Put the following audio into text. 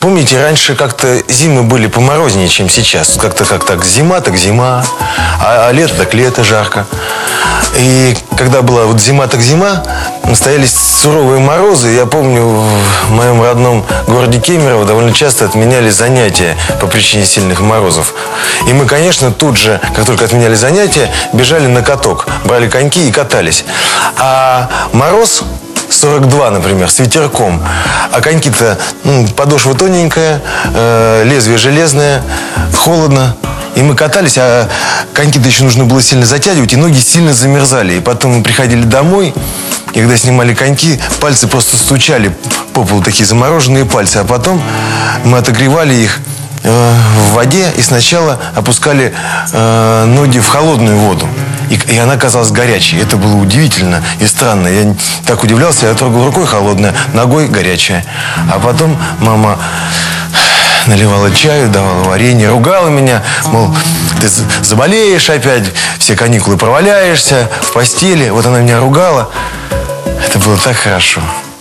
Помните, раньше как-то зимы были поморознее, чем сейчас. Как-то как так зима, так зима, а, а лето так лето жарко. И когда была вот зима, так зима, стоялись суровые морозы. Я помню, в моем родном городе Кемерово довольно часто отменяли занятия по причине сильных морозов. И мы, конечно, тут же, как только отменяли занятия, бежали на каток, брали коньки и катались. А мороз 42, например, с ветерком. А коньки-то ну, подошва тоненькая, э, лезвие железное, холодно. И мы катались, а коньки-то еще нужно было сильно затягивать, и ноги сильно замерзали. И потом мы приходили домой, и когда снимали коньки, пальцы просто стучали по полу, такие замороженные пальцы. А потом мы отогревали их э, в воде и сначала опускали э, ноги в холодную воду. И, и она казалась горячей. Это было удивительно и странно. Я так удивлялся, я трогал рукой холодная, ногой горячая. А потом мама наливала чаю, давала варенье, ругала меня, мол, ты заболеешь опять, все каникулы проваляешься в постели. Вот она меня ругала. Это было так хорошо.